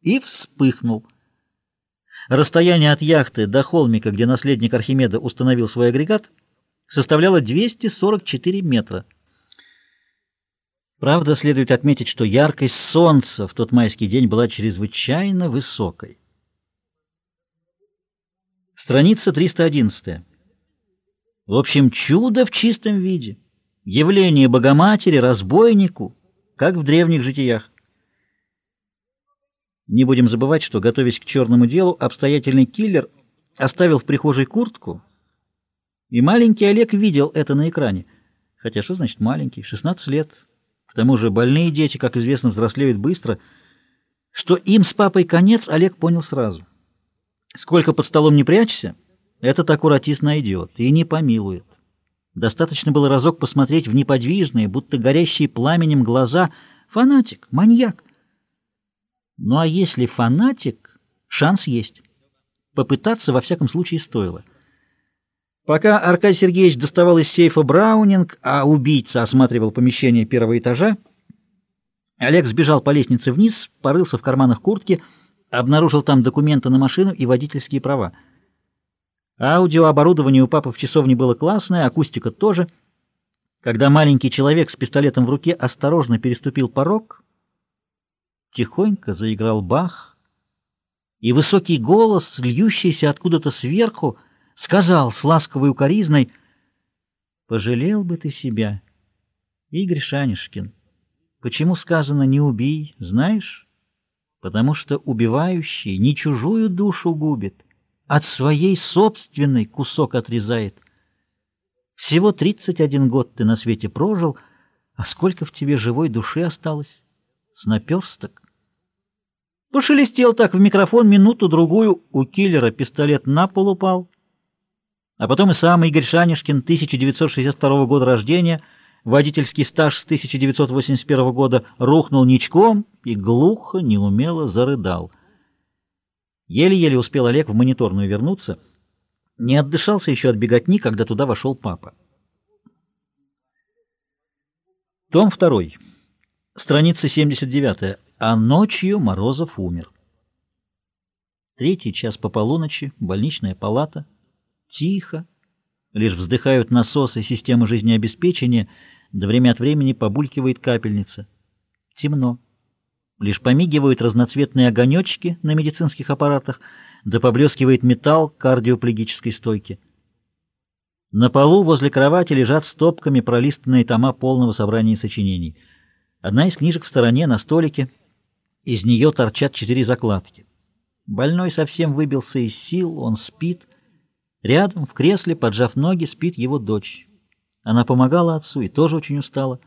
и вспыхнул. Расстояние от яхты до холмика, где наследник Архимеда установил свой агрегат, составляло 244 метра. Правда, следует отметить, что яркость солнца в тот майский день была чрезвычайно высокой. Страница 311. В общем, чудо в чистом виде. Явление Богоматери, разбойнику, как в древних житиях. Не будем забывать, что, готовясь к черному делу, обстоятельный киллер оставил в прихожей куртку, и маленький Олег видел это на экране. Хотя что значит маленький? 16 лет. К тому же больные дети, как известно, взрослеют быстро. Что им с папой конец, Олег понял сразу. Сколько под столом не прячься, этот аккуратист найдет и не помилует. Достаточно было разок посмотреть в неподвижные, будто горящие пламенем глаза. Фанатик, маньяк. Ну а если фанатик, шанс есть. Попытаться, во всяком случае, стоило. Пока Аркадий Сергеевич доставал из сейфа Браунинг, а убийца осматривал помещение первого этажа, Олег сбежал по лестнице вниз, порылся в карманах куртки, обнаружил там документы на машину и водительские права. Аудиооборудование у папы в часовне было классное, акустика тоже. Когда маленький человек с пистолетом в руке осторожно переступил порог, тихонько заиграл Бах, и высокий голос, льющийся откуда-то сверху, сказал с ласковой укоризной, «Пожалел бы ты себя, Игорь Шанишкин. Почему сказано «не убий», знаешь? Потому что убивающий не чужую душу губит, от своей собственной кусок отрезает. Всего 31 год ты на свете прожил, а сколько в тебе живой души осталось? С наперсток. Пошелестел так в микрофон минуту-другую, у киллера пистолет на пол упал, а потом и сам Игорь Шанишкин, 1962 года рождения, водительский стаж с 1981 года, рухнул ничком и глухо, неумело зарыдал. Еле-еле успел Олег в мониторную вернуться. Не отдышался еще от беготни, когда туда вошел папа. Том 2. Страница 79. А ночью Морозов умер. Третий час по полуночи, больничная палата — Тихо. Лишь вздыхают насосы системы жизнеобеспечения, да время от времени побулькивает капельница. Темно. Лишь помигивают разноцветные огонечки на медицинских аппаратах, да поблескивает металл кардиоплегической стойки. На полу возле кровати лежат стопками пролистанные тома полного собрания сочинений. Одна из книжек в стороне, на столике. Из нее торчат четыре закладки. Больной совсем выбился из сил, он спит. Рядом, в кресле, поджав ноги, спит его дочь. Она помогала отцу и тоже очень устала.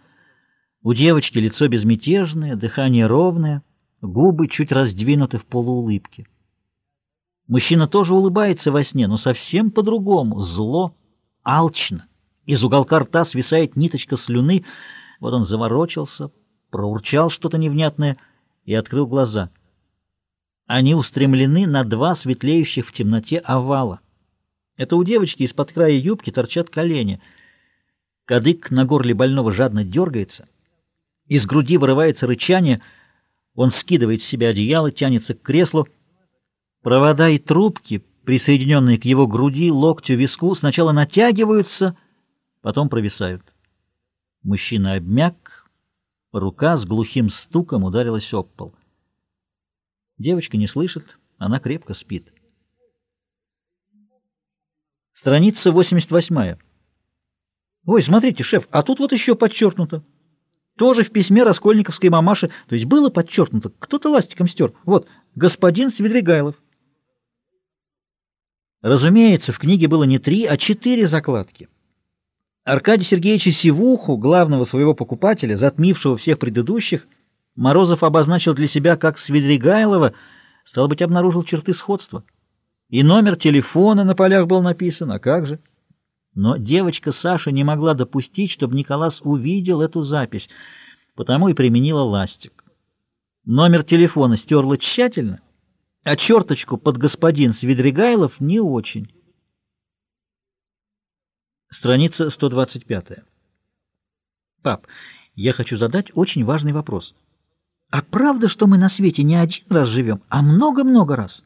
У девочки лицо безмятежное, дыхание ровное, губы чуть раздвинуты в полуулыбке. Мужчина тоже улыбается во сне, но совсем по-другому, зло, алчно. Из уголка рта свисает ниточка слюны. Вот он заворочился, проурчал что-то невнятное и открыл глаза. Они устремлены на два светлеющих в темноте овала. Это у девочки из-под края юбки торчат колени. Кадык на горле больного жадно дергается. Из груди вырывается рычание. Он скидывает с себя одеяло, тянется к креслу. Провода и трубки, присоединенные к его груди, локтю, виску, сначала натягиваются, потом провисают. Мужчина обмяк, рука с глухим стуком ударилась об пол. Девочка не слышит, она крепко спит. Страница 88. Ой, смотрите, шеф, а тут вот еще подчеркнуто. Тоже в письме Раскольниковской мамаши, то есть было подчеркнуто, кто-то ластиком стер. Вот, господин Свидригайлов. Разумеется, в книге было не три, а четыре закладки. Аркадий Сергеевича Сивуху, главного своего покупателя, затмившего всех предыдущих, Морозов обозначил для себя как Свидригайлова, стало быть, обнаружил черты сходства. И номер телефона на полях был написан, а как же? Но девочка Саша не могла допустить, чтобы Николас увидел эту запись, потому и применила ластик. Номер телефона стерла тщательно, а черточку под господин Свидригайлов не очень. Страница 125. Пап, я хочу задать очень важный вопрос. А правда, что мы на свете не один раз живем, а много-много раз?